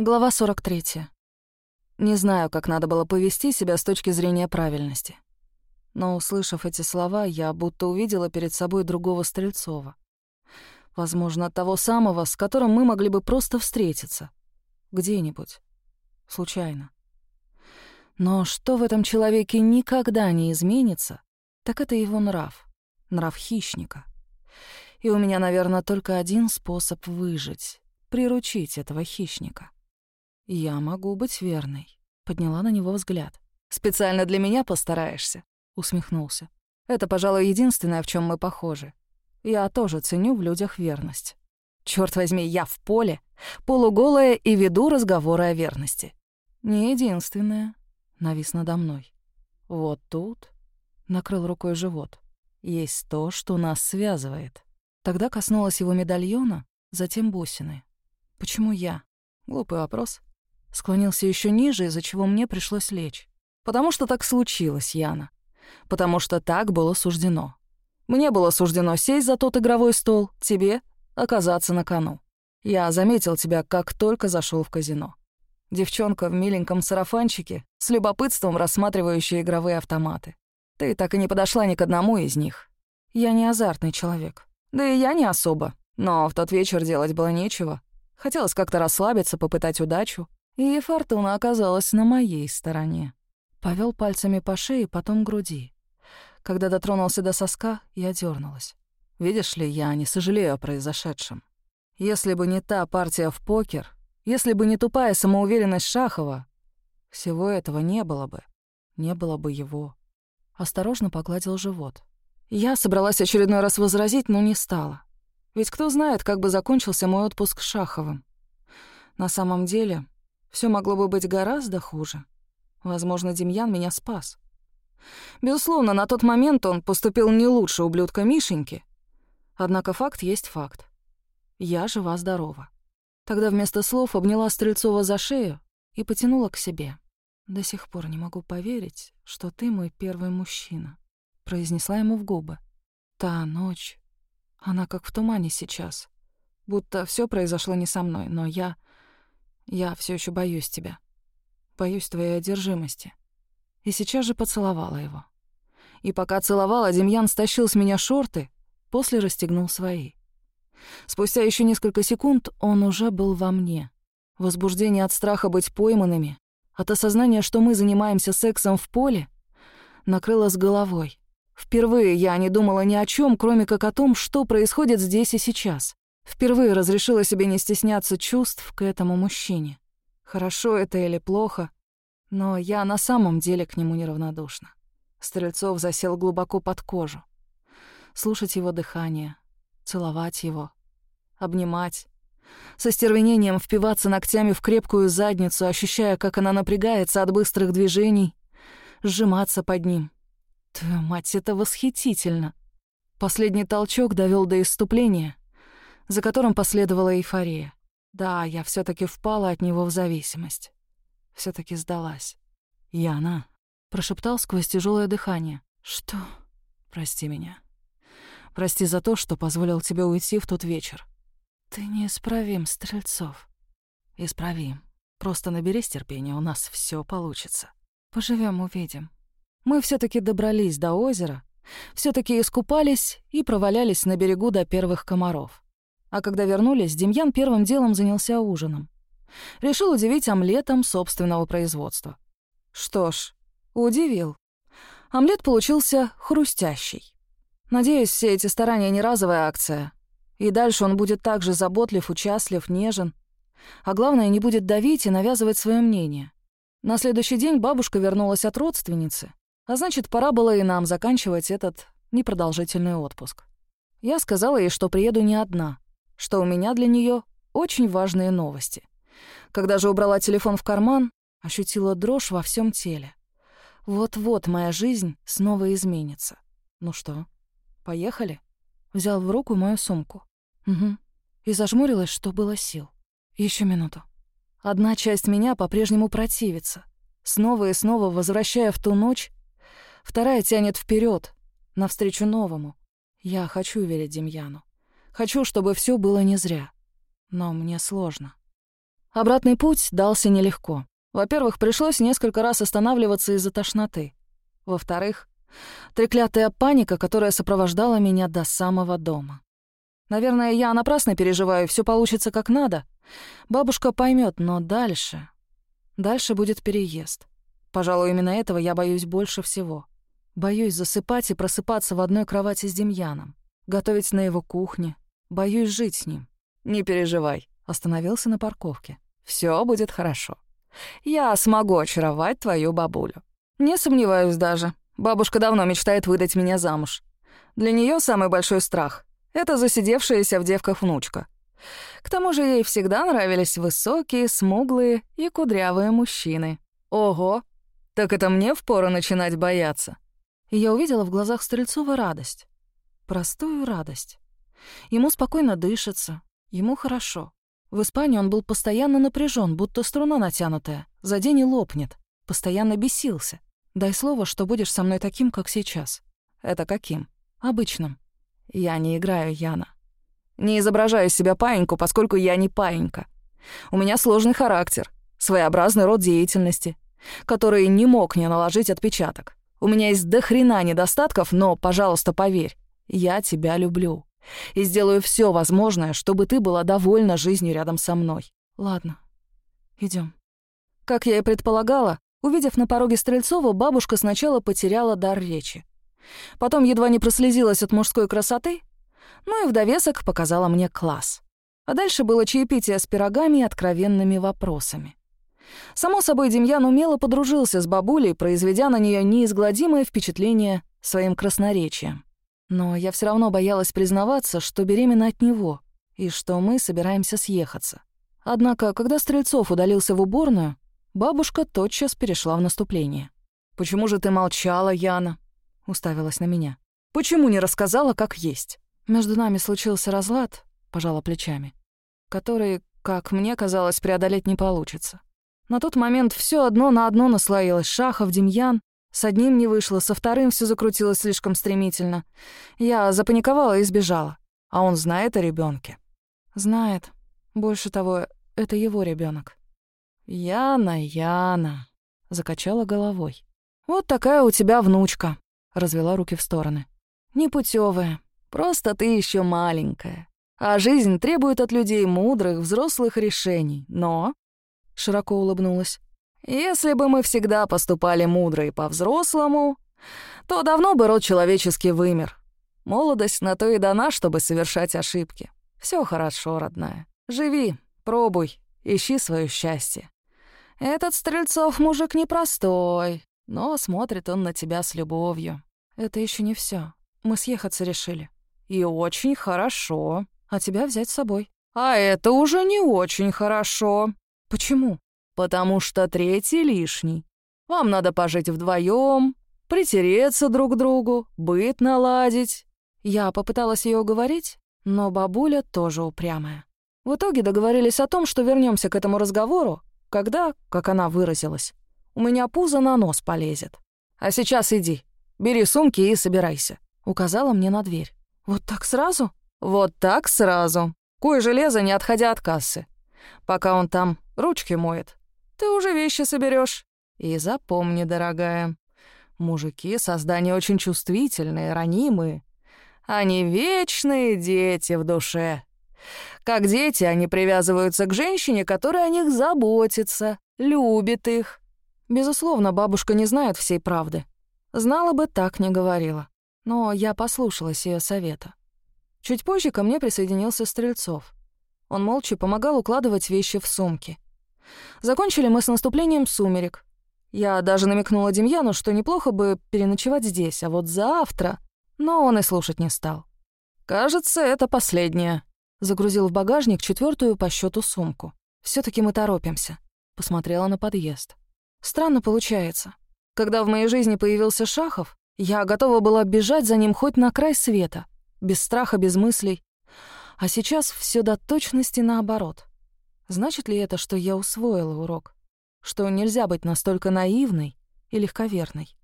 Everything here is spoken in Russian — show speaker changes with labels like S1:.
S1: Глава 43. Не знаю, как надо было повести себя с точки зрения правильности. Но, услышав эти слова, я будто увидела перед собой другого Стрельцова. Возможно, того самого, с которым мы могли бы просто встретиться. Где-нибудь. Случайно. Но что в этом человеке никогда не изменится, так это его нрав. Нрав хищника. И у меня, наверное, только один способ выжить — приручить этого хищника. «Я могу быть верной», — подняла на него взгляд. «Специально для меня постараешься», — усмехнулся. «Это, пожалуй, единственное, в чем мы похожи. Я тоже ценю в людях верность. Черт возьми, я в поле, полуголая и веду разговоры о верности. Не единственное», — навис надо мной. «Вот тут», — накрыл рукой живот, — «есть то, что нас связывает». Тогда коснулась его медальона, затем бусины. «Почему я?» Глупый вопрос. Склонился еще ниже, из-за чего мне пришлось лечь. Потому что так случилось, Яна. Потому что так было суждено. Мне было суждено сесть за тот игровой стол, тебе — оказаться на кону. Я заметил тебя, как только зашел в казино. Девчонка в миленьком сарафанчике, с любопытством рассматривающая игровые автоматы. Ты так и не подошла ни к одному из них. Я не азартный человек. Да и я не особо. Но в тот вечер делать было нечего. Хотелось как-то расслабиться, попытать удачу. И фортуна оказалась на моей стороне. Повел пальцами по шее, потом груди. Когда дотронулся до соска, я дернулась. Видишь ли, я не сожалею о произошедшем. Если бы не та партия в покер, если бы не тупая самоуверенность Шахова, всего этого не было бы. Не было бы его. Осторожно погладил живот. Я собралась очередной раз возразить, но не стала. Ведь кто знает, как бы закончился мой отпуск с Шаховым. На самом деле, все могло бы быть гораздо хуже. Возможно, Демьян меня спас. Безусловно, на тот момент он поступил не лучше ублюдка Мишеньки. Однако факт есть факт. Я жива-здорова. Тогда вместо слов обняла Стрельцова за шею и потянула к себе. «До сих пор не могу поверить, что ты мой первый мужчина», — произнесла ему в губы. «Та ночь, она как в тумане сейчас. Будто все произошло не со мной, но я... Я все еще боюсь тебя. Боюсь твоей одержимости. И сейчас же поцеловала его. И пока целовала, Демьян стащил с меня шорты, после расстегнул свои. Спустя еще несколько секунд он уже был во мне. Возбуждение от страха быть пойманными, от осознания, что мы занимаемся сексом в поле, накрыло с головой. Впервые я не думала ни о чем, кроме как о том, что происходит здесь и сейчас. Впервые разрешила себе не стесняться чувств к этому мужчине. Хорошо это или плохо, но я на самом деле к нему неравнодушна. Стрельцов засел глубоко под кожу. Слушать его дыхание, целовать его, обнимать, со стервенением впиваться ногтями в крепкую задницу, ощущая, как она напрягается от быстрых движений, сжиматься под ним. Твою мать, это восхитительно. Последний толчок довел до иступления, за которым последовала эйфория. Да, я все таки впала от него в зависимость. все таки сдалась. «Яна», — прошептал сквозь тяжелое дыхание. «Что? Прости меня. Прости за то, что позволил тебе уйти в тот вечер. Ты неисправим, Стрельцов. Исправим. Просто наберись терпения, у нас все получится. Поживем, увидим. Мы все таки добрались до озера, все таки искупались и провалялись на берегу до первых комаров. А когда вернулись, Демьян первым делом занялся ужином. Решил удивить омлетом собственного производства. Что ж, удивил. Омлет получился хрустящий. Надеюсь, все эти старания не разовая акция. И дальше он будет так же заботлив, участлив, нежен. А главное, не будет давить и навязывать свое мнение. На следующий день бабушка вернулась от родственницы, а значит, пора было и нам заканчивать этот непродолжительный отпуск. Я сказала ей, что приеду не одна — что у меня для нее очень важные новости. Когда же убрала телефон в карман, ощутила дрожь во всем теле. Вот-вот моя жизнь снова изменится. Ну что, поехали? Взял в руку мою сумку. Угу. И зажмурилась, что было сил. Еще минуту. Одна часть меня по-прежнему противится, снова и снова возвращая в ту ночь. Вторая тянет вперед, навстречу новому. Я хочу верить Демьяну. Хочу, чтобы все было не зря. Но мне сложно. Обратный путь дался нелегко. Во-первых, пришлось несколько раз останавливаться из-за тошноты. Во-вторых, треклятая паника, которая сопровождала меня до самого дома. Наверное, я напрасно переживаю, все получится как надо. Бабушка поймет, но дальше... Дальше будет переезд. Пожалуй, именно этого я боюсь больше всего. Боюсь засыпать и просыпаться в одной кровати с Демьяном, готовить на его кухне. Боюсь жить с ним. Не переживай, остановился на парковке. Все будет хорошо. Я смогу очаровать твою бабулю. Не сомневаюсь даже. Бабушка давно мечтает выдать меня замуж. Для нее самый большой страх — это засидевшаяся в девках внучка. К тому же ей всегда нравились высокие, смуглые и кудрявые мужчины. Ого, так это мне впору начинать бояться. И я увидела в глазах Стрельцова радость. Простую радость. Ему спокойно дышится, ему хорошо. В Испании он был постоянно напряжен, будто струна натянутая. За день и лопнет. Постоянно бесился. Дай слово, что будешь со мной таким, как сейчас. Это каким? Обычным. Я не играю, Яна. Не изображаю себя паиньку, поскольку я не паинька. У меня сложный характер, своеобразный род деятельности, который не мог не наложить отпечаток. У меня есть дохрена недостатков, но, пожалуйста, поверь, я тебя люблю и сделаю все возможное, чтобы ты была довольна жизнью рядом со мной. Ладно, идем. Как я и предполагала, увидев на пороге Стрельцова, бабушка сначала потеряла дар речи. Потом едва не прослезилась от мужской красоты, ну и в довесок показала мне класс. А дальше было чаепитие с пирогами и откровенными вопросами. Само собой, Демьян умело подружился с бабулей, произведя на нее неизгладимое впечатление своим красноречием. Но я все равно боялась признаваться, что беременна от него и что мы собираемся съехаться. Однако, когда Стрельцов удалился в уборную, бабушка тотчас перешла в наступление. «Почему же ты молчала, Яна?» — уставилась на меня. «Почему не рассказала, как есть?» «Между нами случился разлад», — пожала плечами, который, как мне казалось, преодолеть не получится. На тот момент все одно на одно наслоилось Шахов, Демьян, с одним не вышло, со вторым все закрутилось слишком стремительно. Я запаниковала и сбежала. А он знает о ребенке. Знает. Больше того, это его ребенок. Яна, Яна, закачала головой. Вот такая у тебя внучка, развела руки в стороны. Непутевая. Просто ты еще маленькая. А жизнь требует от людей мудрых, взрослых решений. Но широко улыбнулась. Если бы мы всегда поступали мудро и по-взрослому, то давно бы род человеческий вымер. Молодость на то и дана, чтобы совершать ошибки. Все хорошо, родная. Живи, пробуй, ищи свое счастье. Этот Стрельцов мужик непростой, но смотрит он на тебя с любовью. Это еще не все. Мы съехаться решили. И очень хорошо. А тебя взять с собой. А это уже не очень хорошо. Почему? Потому что третий лишний. Вам надо пожить вдвоем, притереться друг к другу, быт наладить». Я попыталась ее уговорить, но бабуля тоже упрямая. В итоге договорились о том, что вернемся к этому разговору, когда, как она выразилась, у меня пузо на нос полезет. «А сейчас иди, бери сумки и собирайся», — указала мне на дверь. «Вот так сразу?» «Вот так сразу. Кое железо, не отходя от кассы. Пока он там ручки моет, ты уже вещи соберешь. И запомни, дорогая, мужики — создания очень чувствительные, ранимые. Они вечные дети в душе. Как дети, они привязываются к женщине, которая о них заботится, любит их. Безусловно, бабушка не знает всей правды. Знала бы, так не говорила. Но я послушалась ее совета. Чуть позже ко мне присоединился Стрельцов. Он молча помогал укладывать вещи в сумки. Закончили мы с наступлением сумерек. Я даже намекнула Демьяну, что неплохо бы переночевать здесь, а вот завтра... Но он и слушать не стал. «Кажется, это последнее». Загрузил в багажник четвертую по счету сумку. все таки мы торопимся», — посмотрела на подъезд. «Странно получается. Когда в моей жизни появился Шахов, я готова была бежать за ним хоть на край света, без страха, без мыслей. А сейчас все до точности наоборот. Значит ли это, что я усвоила урок? Что нельзя быть настолько наивной и легковерной?